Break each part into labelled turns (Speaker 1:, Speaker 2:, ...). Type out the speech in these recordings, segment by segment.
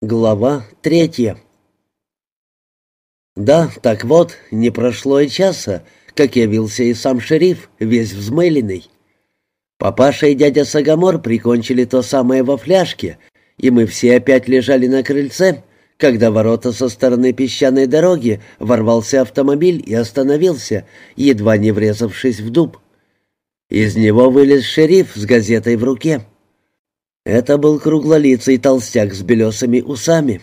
Speaker 1: Глава третья Да, так вот, не прошло и часа, как явился и сам шериф, весь взмыленный. Папаша и дядя Сагамор прикончили то самое во фляжке, и мы все опять лежали на крыльце, когда ворота со стороны песчаной дороги ворвался автомобиль и остановился, едва не врезавшись в дуб. Из него вылез шериф с газетой в руке. Это был круглолицый толстяк с белесыми усами.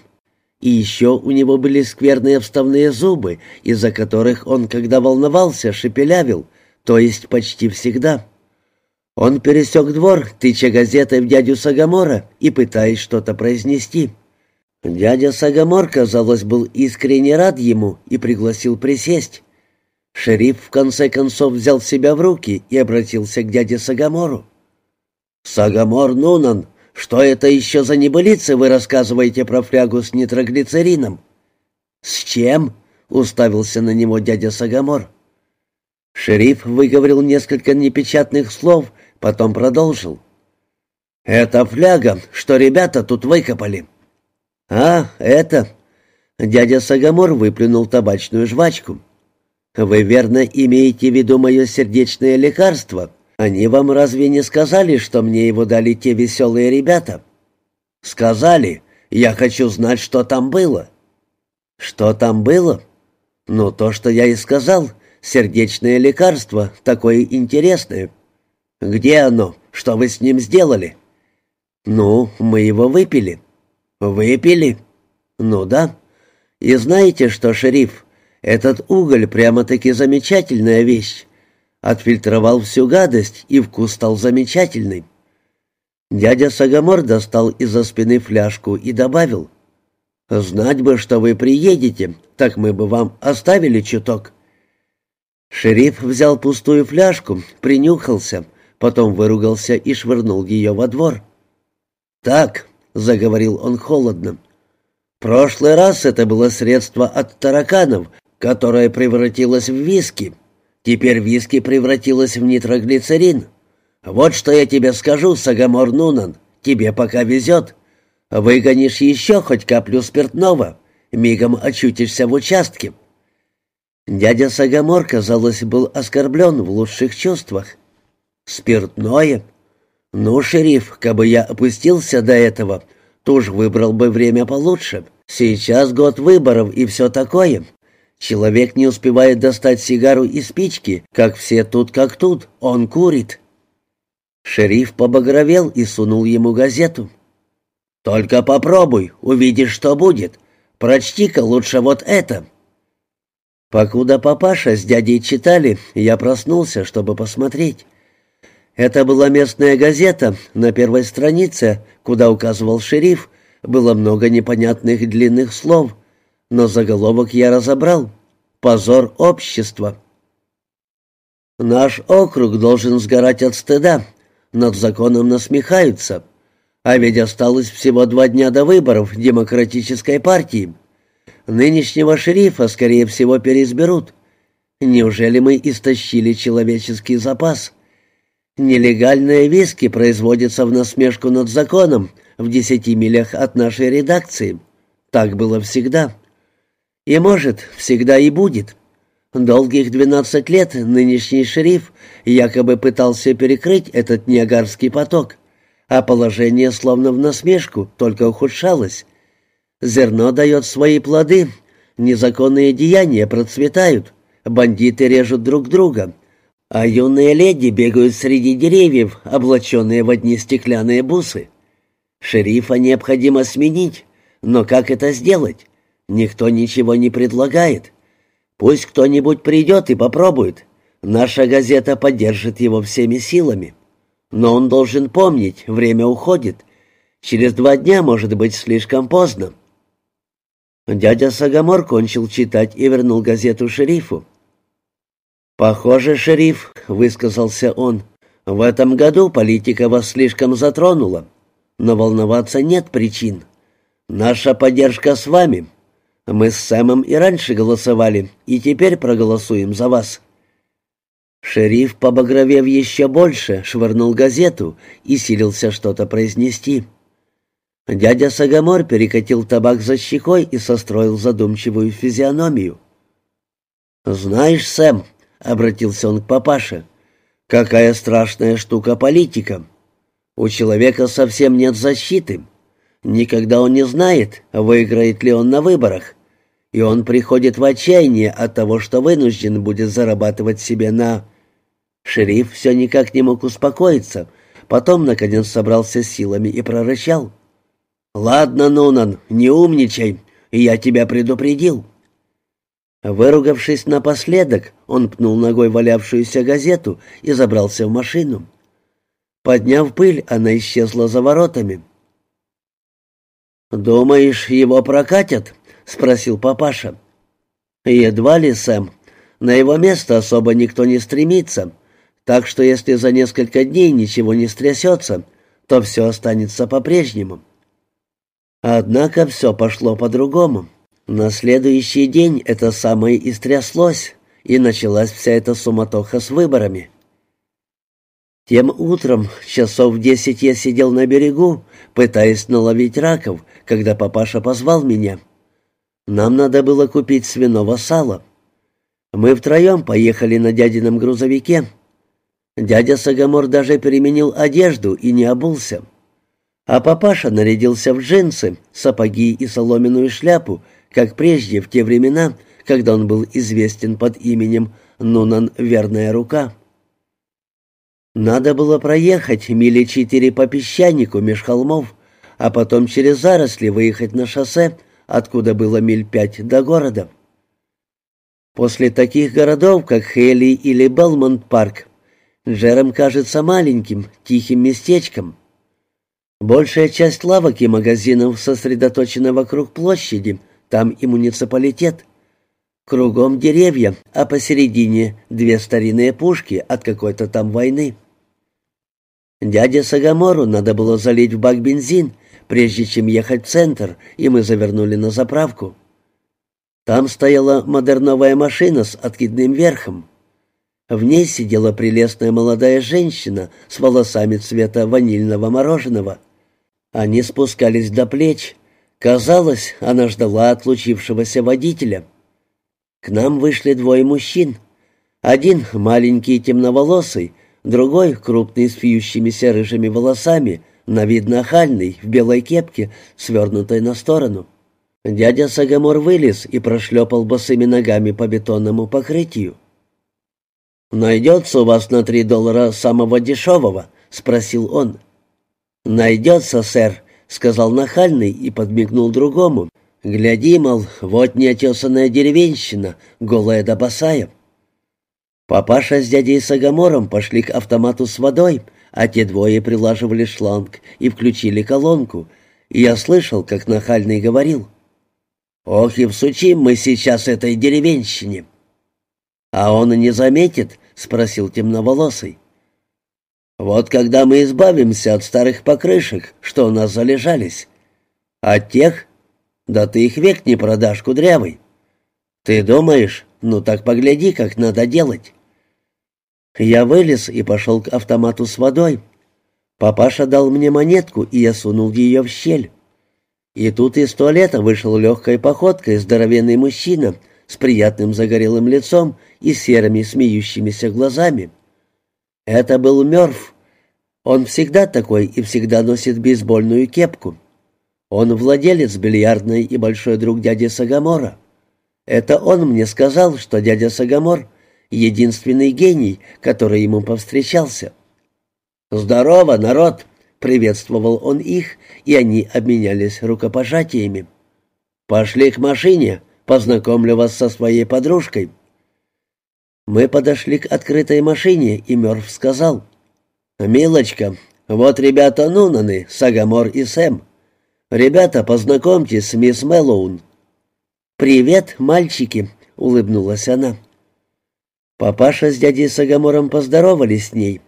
Speaker 1: И еще у него были скверные вставные зубы, из-за которых он, когда волновался, шепелявил, то есть почти всегда. Он пересек двор, тыча газетой в дядю Сагамора и пытаясь что-то произнести. Дядя Сагамор, казалось, был искренне рад ему и пригласил присесть. Шериф в конце концов взял себя в руки и обратился к дяде Сагамору. «Сагамор Нунан, что это еще за небылицы вы рассказываете про флягу с нитроглицерином?» «С чем?» — уставился на него дядя Сагамор. Шериф выговорил несколько непечатных слов, потом продолжил. «Это фляга, что ребята тут выкопали». «А, это...» Дядя Сагамор выплюнул табачную жвачку. «Вы верно имеете в виду мое сердечное лекарство?» Они вам разве не сказали, что мне его дали те веселые ребята?» «Сказали. Я хочу знать, что там было». «Что там было?» «Ну, то, что я и сказал. Сердечное лекарство, такое интересное». «Где оно? Что вы с ним сделали?» «Ну, мы его выпили». «Выпили?» «Ну да. И знаете что, шериф, этот уголь прямо-таки замечательная вещь отфильтровал всю гадость, и вкус стал замечательный. Дядя Сагамор достал из-за спины фляжку и добавил, «Знать бы, что вы приедете, так мы бы вам оставили чуток». Шериф взял пустую фляжку, принюхался, потом выругался и швырнул ее во двор. «Так», — заговорил он холодно, — «прошлый раз это было средство от тараканов, которое превратилось в виски». Теперь виски превратилась в нитроглицерин. Вот что я тебе скажу, Сагамор Нунан, тебе пока везет. Выгонишь еще хоть каплю спиртного, мигом очутишься в участке». Дядя Сагамор, казалось, был оскорблен в лучших чувствах. «Спиртное? Ну, шериф, кабы я опустился до этого, то уж выбрал бы время получше. Сейчас год выборов и все такое. Человек не успевает достать сигару и спички, как все тут как тут, он курит. Шериф побагровел и сунул ему газету. «Только попробуй, увидишь, что будет. Прочти-ка лучше вот это». Покуда папаша с дядей читали, я проснулся, чтобы посмотреть. Это была местная газета, на первой странице, куда указывал шериф, было много непонятных длинных слов — но заголовок я разобрал. «Позор общества». Наш округ должен сгорать от стыда. Над законом насмехаются. А ведь осталось всего два дня до выборов Демократической партии. Нынешнего шерифа, скорее всего, переизберут. Неужели мы истощили человеческий запас? Нелегальные виски производятся в насмешку над законом в десяти милях от нашей редакции. Так было всегда. И, может, всегда и будет. Долгих двенадцать лет нынешний шериф якобы пытался перекрыть этот Ниагарский поток, а положение словно в насмешку только ухудшалось. Зерно дает свои плоды, незаконные деяния процветают, бандиты режут друг друга, а юные леди бегают среди деревьев, облаченные в одни стеклянные бусы. Шерифа необходимо сменить, но как это сделать? Никто ничего не предлагает. Пусть кто-нибудь придет и попробует. Наша газета поддержит его всеми силами. Но он должен помнить, время уходит. Через два дня может быть слишком поздно. Дядя Сагамор кончил читать и вернул газету шерифу. «Похоже, шериф», — высказался он, — «в этом году политика вас слишком затронула. Но волноваться нет причин. Наша поддержка с вами. Мы с Сэмом и раньше голосовали, и теперь проголосуем за вас». Шериф, побагровев еще больше, швырнул газету и силился что-то произнести. Дядя Сагамор перекатил табак за щекой и состроил задумчивую физиономию. «Знаешь, Сэм», — обратился он к папаше, — «какая страшная штука политика. У человека совсем нет защиты. Никогда он не знает, выиграет ли он на выборах. И он приходит в отчаяние от того, что вынужден будет зарабатывать себе на... Шериф все никак не мог успокоиться. Потом, наконец, собрался силами и прорычал. «Ладно, Нунан, не умничай, я тебя предупредил». Выругавшись напоследок, он пнул ногой валявшуюся газету и забрался в машину. Подняв пыль, она исчезла за воротами. «Думаешь, его прокатят?» — спросил папаша. «Едва ли, Сэм. На его место особо никто не стремится, так что если за несколько дней ничего не стрясется, то все останется по-прежнему». Однако все пошло по-другому. На следующий день это самое и стряслось, и началась вся эта суматоха с выборами. Тем утром, часов в десять я сидел на берегу, пытаясь наловить раков, когда папаша позвал меня. Нам надо было купить свиного сала. Мы втроем поехали на дядином грузовике. Дядя Сагамор даже переменил одежду и не обулся. А папаша нарядился в джинсы, сапоги и соломенную шляпу, как прежде в те времена, когда он был известен под именем Нунан Верная Рука. Надо было проехать мили четыре по песчанику меж холмов, а потом через заросли выехать на шоссе, откуда было миль пять до города. После таких городов, как Хелли или Белмонт-парк, Джером кажется маленьким, тихим местечком. Большая часть лавок и магазинов сосредоточена вокруг площади, там и муниципалитет. Кругом деревья, а посередине две старинные пушки от какой-то там войны. Дяде Сагамору надо было залить в бак бензин, прежде чем ехать в центр, и мы завернули на заправку. Там стояла модерновая машина с откидным верхом. В ней сидела прелестная молодая женщина с волосами цвета ванильного мороженого. Они спускались до плеч. Казалось, она ждала отлучившегося водителя. К нам вышли двое мужчин. Один маленький темноволосый, Другой, крупный, с фьющимися рыжими волосами, на вид нахальный, в белой кепке, свернутой на сторону. Дядя Сагамор вылез и прошлепал босыми ногами по бетонному покрытию. «Найдется у вас на три доллара самого дешевого?» — спросил он. «Найдется, сэр», — сказал нахальный и подмигнул другому. «Гляди, мол, вот неотесанная деревенщина, голая до босая». Папаша с дядей Сагамором пошли к автомату с водой, а те двое прилаживали шланг и включили колонку, и я слышал, как нахальный говорил. «Ох и всучим мы сейчас этой деревенщине!» «А он и не заметит?» — спросил темноволосый. «Вот когда мы избавимся от старых покрышек, что у нас залежались. От тех? Да ты их век не продашь, кудрявый. Ты думаешь, ну так погляди, как надо делать». Я вылез и пошел к автомату с водой. Папаша дал мне монетку, и я сунул ее в щель. И тут из туалета вышел легкой походкой здоровенный мужчина с приятным загорелым лицом и серыми смеющимися глазами. Это был Мёрф. Он всегда такой и всегда носит бейсбольную кепку. Он владелец бильярдной и большой друг дяди Сагамора. Это он мне сказал, что дядя Сагамор единственный гений, который ему повстречался. «Здорово, народ!» — приветствовал он их, и они обменялись рукопожатиями. «Пошли к машине, познакомлю вас со своей подружкой». Мы подошли к открытой машине, и Мёрф сказал, «Милочка, вот ребята Нунаны, Сагамор и Сэм. Ребята, познакомьтесь с мисс Мэллоун». «Привет, мальчики», — улыбнулась она. Папаша с дядей Сагамором поздоровались с ней.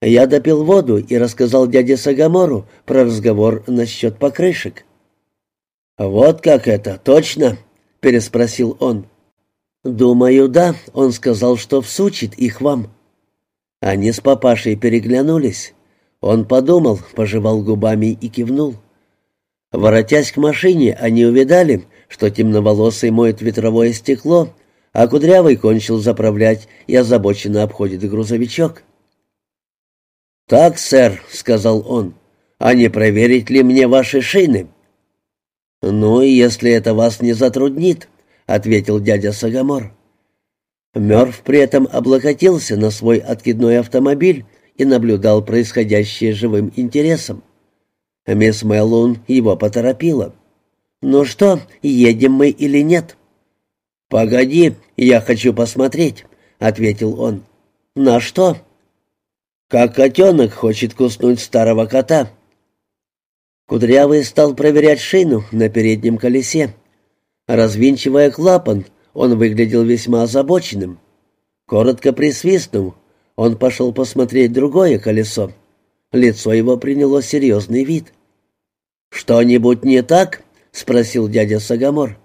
Speaker 1: Я допил воду и рассказал дяде Сагамору про разговор насчет покрышек. «Вот как это, точно?» — переспросил он. «Думаю, да. Он сказал, что всучит их вам». Они с папашей переглянулись. Он подумал, пожевал губами и кивнул. Воротясь к машине, они увидали, что темноволосый моет ветровое стекло, а Кудрявый кончил заправлять и озабоченно обходит грузовичок. «Так, сэр», — сказал он, — «а не проверить ли мне ваши шины?» «Ну, если это вас не затруднит», — ответил дядя Сагамор. Мёрф при этом облокотился на свой откидной автомобиль и наблюдал происходящее живым интересом. Мисс Мэллоун его поторопила. «Ну что, едем мы или нет?» «Погоди, я хочу посмотреть», — ответил он. «На что?» «Как котенок хочет куснуть старого кота». Кудрявый стал проверять шину на переднем колесе. Развинчивая клапан, он выглядел весьма озабоченным. Коротко присвистнув, он пошел посмотреть другое колесо. Лицо его приняло серьезный вид. «Что-нибудь не так?» — спросил дядя Сагамор.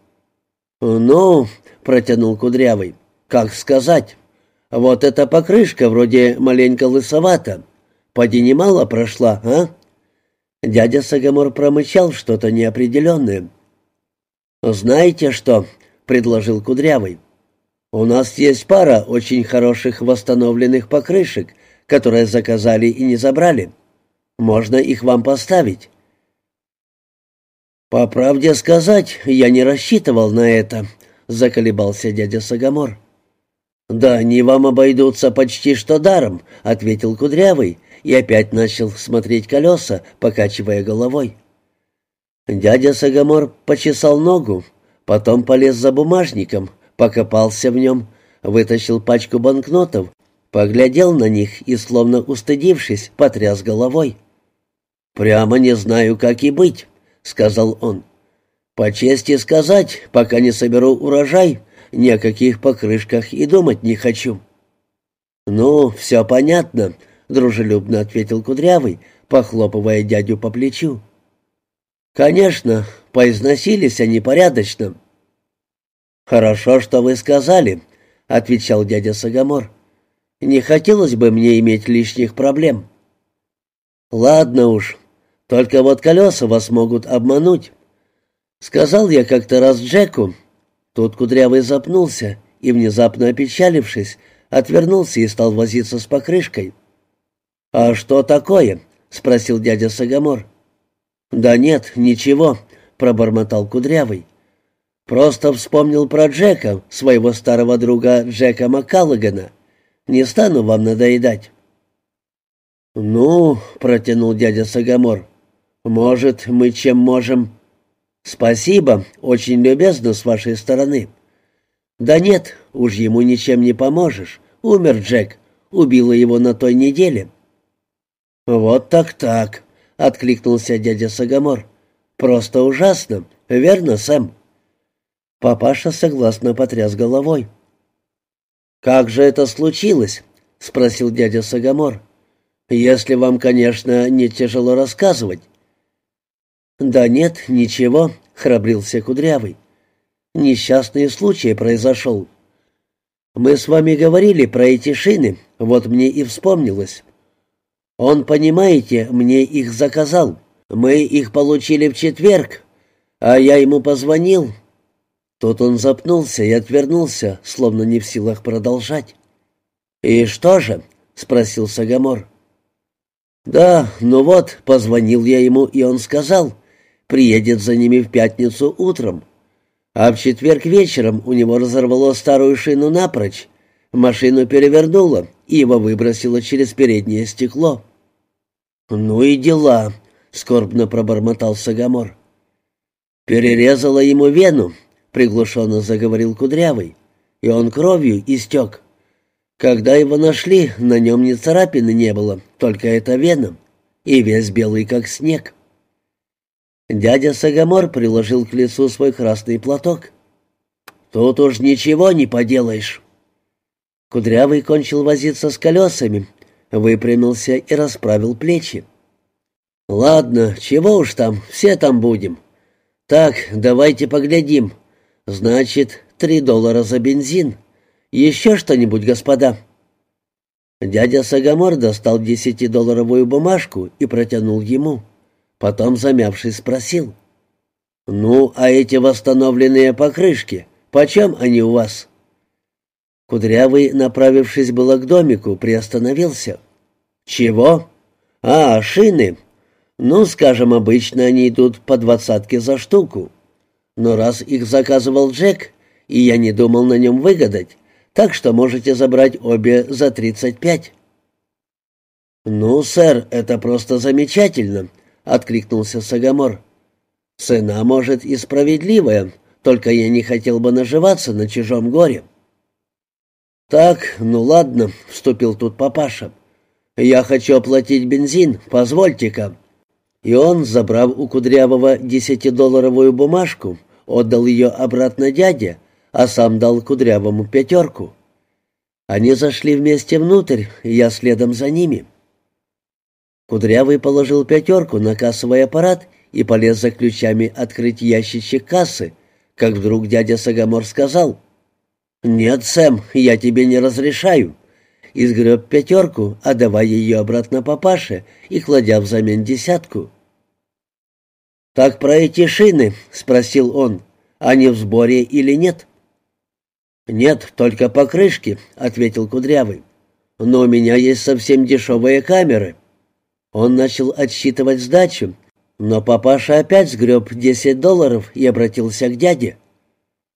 Speaker 1: «Ну», — протянул Кудрявый, — «как сказать? Вот эта покрышка вроде маленько лысовата. Поди немало прошла, а?» Дядя Сагамор промычал что-то неопределенное. «Знаете что?» — предложил Кудрявый. «У нас есть пара очень хороших восстановленных покрышек, которые заказали и не забрали. Можно их вам поставить». «По правде сказать, я не рассчитывал на это», — заколебался дядя Сагамор. «Да они вам обойдутся почти что даром», — ответил Кудрявый и опять начал смотреть колеса, покачивая головой. Дядя Сагамор почесал ногу, потом полез за бумажником, покопался в нем, вытащил пачку банкнотов, поглядел на них и, словно устыдившись, потряс головой. «Прямо не знаю, как и быть», — сказал он. «По чести сказать, пока не соберу урожай, ни о каких покрышках и думать не хочу». «Ну, все понятно», — дружелюбно ответил Кудрявый, похлопывая дядю по плечу. «Конечно, поизносились они порядочно». «Хорошо, что вы сказали», — отвечал дядя Сагамор. «Не хотелось бы мне иметь лишних проблем». «Ладно уж, только вот колеса вас могут обмануть». Сказал я как-то раз Джеку. Тут Кудрявый запнулся и, внезапно опечалившись, отвернулся и стал возиться с покрышкой. «А что такое?» — спросил дядя Сагамор. «Да нет, ничего», — пробормотал Кудрявый. «Просто вспомнил про Джека, своего старого друга Джека Маккаллогана. Не стану вам надоедать». «Ну», — протянул дядя Сагамор, — «может, мы чем можем...» «Спасибо, очень любезно с вашей стороны». «Да нет, уж ему ничем не поможешь. Умер Джек, убила его на той неделе». «Вот так-так», — откликнулся дядя Сагамор. «Просто ужасно, верно, Сэм?» Папаша согласно потряс головой. «Как же это случилось?» — спросил дядя Сагамор. «Если вам, конечно, не тяжело рассказывать». «Да нет, ничего», — храбрился Кудрявый. «Несчастный случай произошел. Мы с вами говорили про эти шины, вот мне и вспомнилось. Он, понимаете, мне их заказал. Мы их получили в четверг, а я ему позвонил. Тут он запнулся и отвернулся, словно не в силах продолжать. «И что же?» — спросил Сагамор. «Да, ну вот, позвонил я ему, и он сказал, приедет за ними в пятницу утром. А в четверг вечером у него разорвало старую шину напрочь, машину перевернуло и его выбросило через переднее стекло. «Ну и дела», — скорбно пробормотал Сагамор. «Перерезала ему вену», — приглушенно заговорил Кудрявый, «и он кровью истек. Когда его нашли, на нем ни царапины не было, только эта вена, и весь белый, как снег». Дядя Сагамор приложил к лицу свой красный платок. «Тут уж ничего не поделаешь». Кудрявый кончил возиться с колесами, выпрямился и расправил плечи. «Ладно, чего уж там, все там будем. Так, давайте поглядим. Значит, три доллара за бензин. Еще что-нибудь, господа?» Дядя Сагамор достал десятидолларовую бумажку и протянул ему. Потом, замявшись, спросил. «Ну, а эти восстановленные покрышки, почем они у вас?» Кудрявый, направившись было к домику, приостановился. «Чего?» «А, шины. Ну, скажем, обычно они идут по двадцатке за штуку. Но раз их заказывал Джек, и я не думал на нем выгадать, так что можете забрать обе за тридцать пять». «Ну, сэр, это просто замечательно», — откликнулся Сагамор. «Цена, может, и справедливая, только я не хотел бы наживаться на чужом горе». «Так, ну ладно», — вступил тут папаша. «Я хочу оплатить бензин, позвольте-ка». И он, забрав у Кудрявого десятидолларовую бумажку, отдал ее обратно дяде, а сам дал Кудрявому пятерку. Они зашли вместе внутрь, и я следом за ними. Кудрявый положил пятерку на кассовый аппарат и полез за ключами открыть ящичек кассы, как вдруг дядя Сагамор сказал, «Нет, Сэм, я тебе не разрешаю» и сгреб пятерку, отдавая ее обратно папаше и кладя взамен десятку. «Так про эти шины?» — спросил он. «Они в сборе или нет?» «Нет, только покрышки», — ответил Кудрявый. «Но у меня есть совсем дешевые камеры». Он начал отсчитывать сдачу, но папаша опять сгреб десять долларов и обратился к дяде.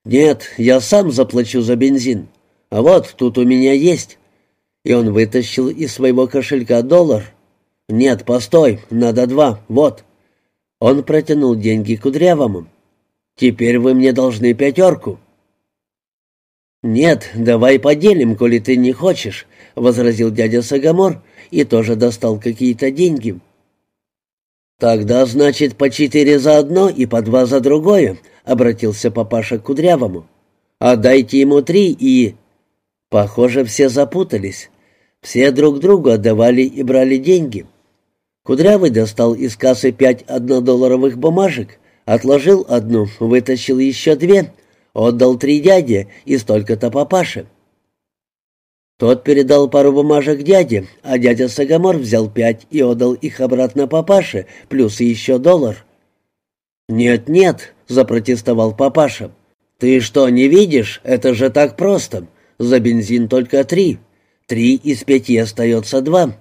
Speaker 1: «Нет, я сам заплачу за бензин. А вот тут у меня есть». И он вытащил из своего кошелька доллар. «Нет, постой, надо два, вот». Он протянул деньги Кудрявому. «Теперь вы мне должны пятерку». «Нет, давай поделим, коли ты не хочешь», — возразил дядя Сагамор и тоже достал какие-то деньги. «Тогда, значит, по четыре за одно и по два за другое», — обратился папаша к Кудрявому. «Отдайте ему три и...» Похоже, все запутались. Все друг другу отдавали и брали деньги. Кудрявый достал из кассы пять однодолларовых бумажек, отложил одну, вытащил еще две — Отдал три дяде и столько-то папаше. Тот передал пару бумажек дяде, а дядя Сагамор взял пять и отдал их обратно папаше, плюс еще доллар. «Нет-нет», — запротестовал папаша. «Ты что, не видишь? Это же так просто. За бензин только три. Три из пяти остается два.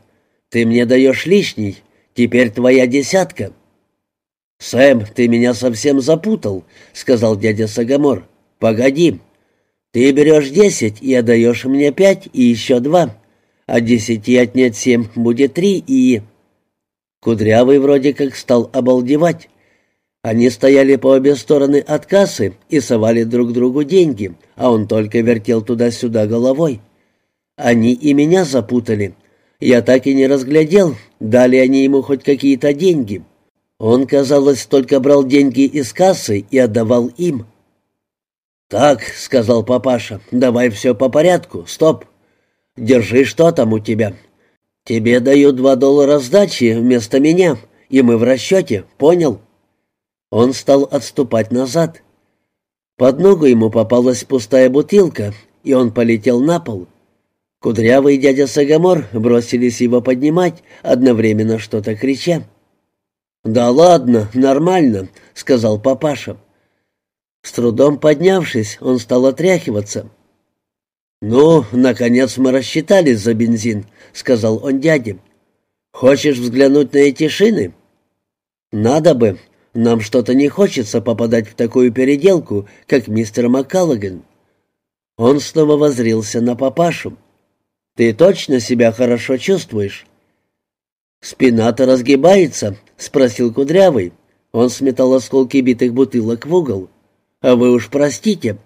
Speaker 1: Ты мне даешь лишний. Теперь твоя десятка». «Сэм, ты меня совсем запутал», — сказал дядя Сагамор. «Погоди. Ты берешь десять и отдаешь мне пять и еще два. От десяти отнять семь будет три и...» Кудрявый вроде как стал обалдевать. Они стояли по обе стороны от кассы и совали друг другу деньги, а он только вертел туда-сюда головой. Они и меня запутали. Я так и не разглядел, дали они ему хоть какие-то деньги. Он, казалось, только брал деньги из кассы и отдавал им. «Так», — сказал папаша, — «давай все по порядку. Стоп. Держи, что там у тебя. Тебе дают два доллара сдачи вместо меня, и мы в расчете, понял?» Он стал отступать назад. Под ногу ему попалась пустая бутылка, и он полетел на пол. Кудрявый дядя Сагамор бросились его поднимать, одновременно что-то крича. «Да ладно, нормально», — сказал папаша. С трудом поднявшись, он стал отряхиваться. «Ну, наконец мы рассчитались за бензин», — сказал он дяде. «Хочешь взглянуть на эти шины?» «Надо бы. Нам что-то не хочется попадать в такую переделку, как мистер МакКаллаган». Он снова возрился на папашу. «Ты точно себя хорошо чувствуешь?» «Спина-то разгибается?» — спросил Кудрявый. Он сметал осколки битых бутылок в угол. А вы уж простите».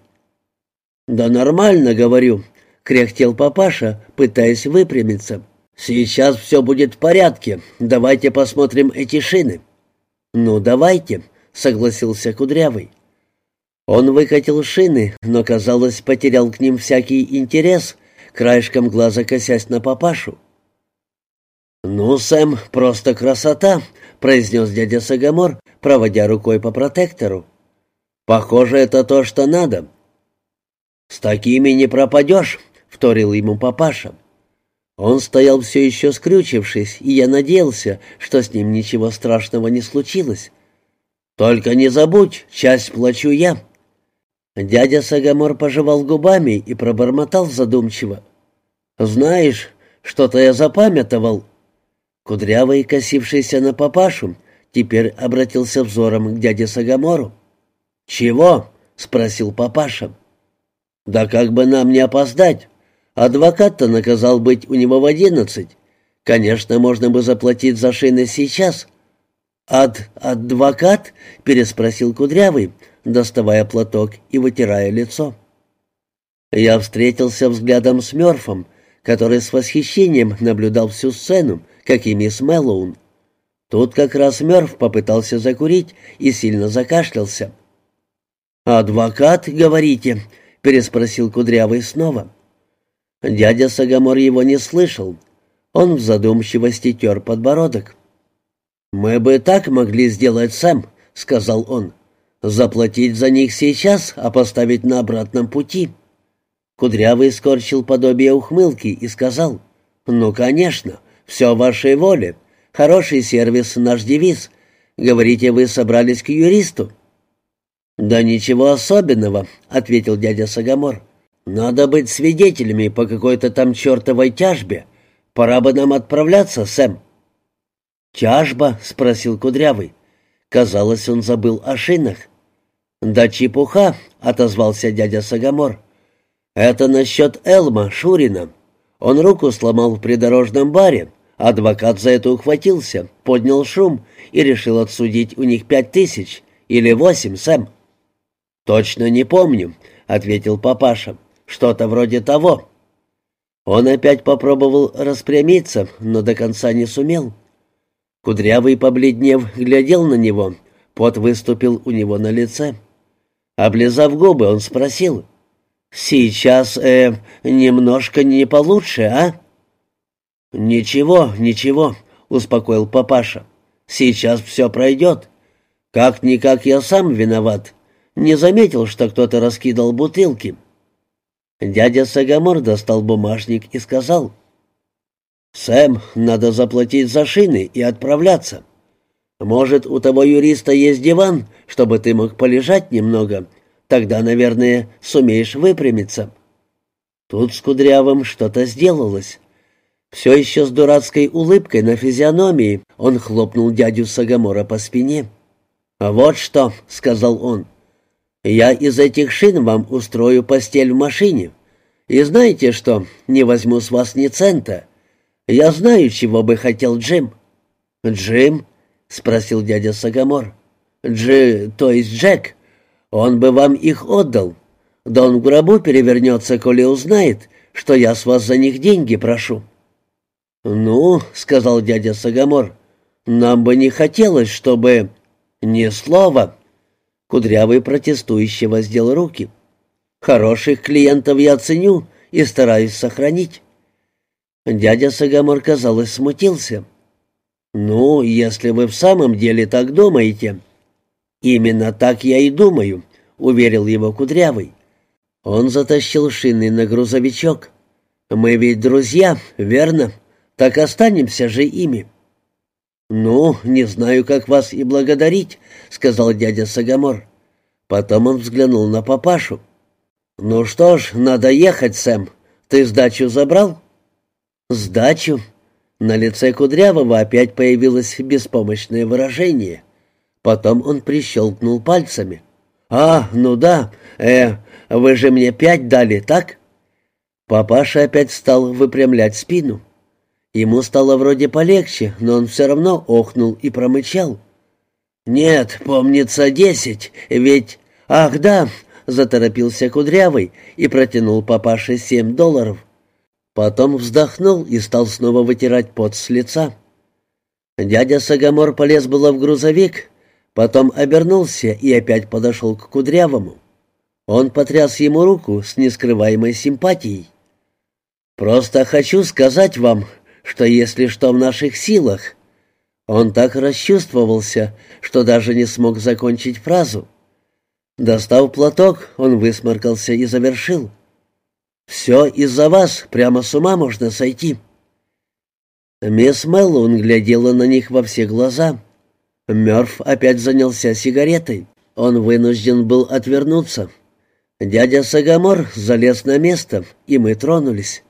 Speaker 1: «Да нормально, говорю», — кряхтел папаша, пытаясь выпрямиться. «Сейчас все будет в порядке. Давайте посмотрим эти шины». «Ну, давайте», — согласился Кудрявый. Он выкатил шины, но, казалось, потерял к ним всякий интерес, краешком глаза косясь на папашу. «Ну, Сэм, просто красота», — произнес дядя Сагамор, проводя рукой по протектору. Похоже, это то, что надо. С такими не пропадешь, вторил ему папаша. Он стоял все еще скрючившись, и я надеялся, что с ним ничего страшного не случилось. «Только не забудь, часть плачу я». Дядя Сагамор пожевал губами и пробормотал задумчиво. «Знаешь, что-то я запамятовал». Кудрявый, косившийся на папашу, теперь обратился взором к дяде Сагамору. «Чего?» — спросил папаша. «Да как бы нам не опоздать. Адвокат-то наказал быть у него в одиннадцать. Конечно, можно бы заплатить за шины сейчас». «Ад... адвокат?» — переспросил Кудрявый, доставая платок и вытирая лицо. Я встретился взглядом с Мёрфом, который с восхищением наблюдал всю сцену, как и мисс Мэллоун. Тут как раз Мёрф попытался закурить и сильно закашлялся. «Адвокат, говорите?» — переспросил Кудрявый снова. Дядя Сагамор его не слышал. Он в задумчивости тер подбородок. «Мы бы так могли сделать, Сэм», — сказал он. «Заплатить за них сейчас, а поставить на обратном пути». Кудрявый скорчил подобие ухмылки и сказал. «Ну, конечно, все в вашей воле. Хороший сервис — наш девиз. Говорите, вы собрались к юристу?» «Да ничего особенного», — ответил дядя Сагамор. «Надо быть свидетелями по какой-то там чертовой тяжбе. Пора бы нам отправляться, Сэм». «Тяжба?» — спросил Кудрявый. Казалось, он забыл о шинах. «Да чепуха», — отозвался дядя Сагамор. «Это насчет Элма, Шурина. Он руку сломал в придорожном баре. Адвокат за это ухватился, поднял шум и решил отсудить у них пять тысяч. Или восемь, Сэм». «Точно не помню», — ответил папаша. «Что-то вроде того». Он опять попробовал распрямиться, но до конца не сумел. Кудрявый, побледнев, глядел на него. Пот выступил у него на лице. Облизав губы, он спросил. «Сейчас, э, немножко не получше, а?» «Ничего, ничего», — успокоил папаша. «Сейчас все пройдет. Как-никак я сам виноват. Не заметил, что кто-то раскидал бутылки. Дядя Сагамор достал бумажник и сказал, «Сэм, надо заплатить за шины и отправляться. Может, у того юриста есть диван, чтобы ты мог полежать немного. Тогда, наверное, сумеешь выпрямиться». Тут с Кудрявым что-то сделалось. Все еще с дурацкой улыбкой на физиономии он хлопнул дядю Сагамора по спине. «Вот что», — сказал он, — я из этих шин вам устрою постель в машине. И знаете что, не возьму с вас ни цента. Я знаю, чего бы хотел Джим». «Джим?» — спросил дядя Сагамор. «Джи, то есть Джек. Он бы вам их отдал. Да он в гробу перевернется, коли узнает, что я с вас за них деньги прошу». «Ну», — сказал дядя Сагамор, — «нам бы не хотелось, чтобы...» «Ни слова», Кудрявый протестующий воздел руки. «Хороших клиентов я ценю и стараюсь сохранить». Дядя Сагамор, казалось, смутился. «Ну, если вы в самом деле так думаете...» «Именно так я и думаю», — уверил его Кудрявый. Он затащил шины на грузовичок. «Мы ведь друзья, верно? Так останемся же ими». «Ну, не знаю, как вас и благодарить», — сказал дядя Сагамор. Потом он взглянул на папашу. «Ну что ж, надо ехать, Сэм. Ты сдачу забрал?» «Сдачу?» На лице Кудрявого опять появилось беспомощное выражение. Потом он прищелкнул пальцами. «А, ну да, э, вы же мне пять дали, так?» Папаша опять стал выпрямлять спину. Ему стало вроде полегче, но он все равно охнул и промычал. «Нет, помнится десять, ведь...» «Ах, да!» — заторопился Кудрявый и протянул папаше семь долларов. Потом вздохнул и стал снова вытирать пот с лица. Дядя Сагамор полез было в грузовик, потом обернулся и опять подошел к Кудрявому. Он потряс ему руку с нескрываемой симпатией. «Просто хочу сказать вам, что если что в наших силах...» Он так расчувствовался, что даже не смог закончить фразу. Достав платок, он высморкался и завершил. «Все из-за вас, прямо с ума можно сойти». Мисс Мэллоун глядела на них во все глаза. Мёрф опять занялся сигаретой. Он вынужден был отвернуться. Дядя Сагамор залез на место, и мы тронулись.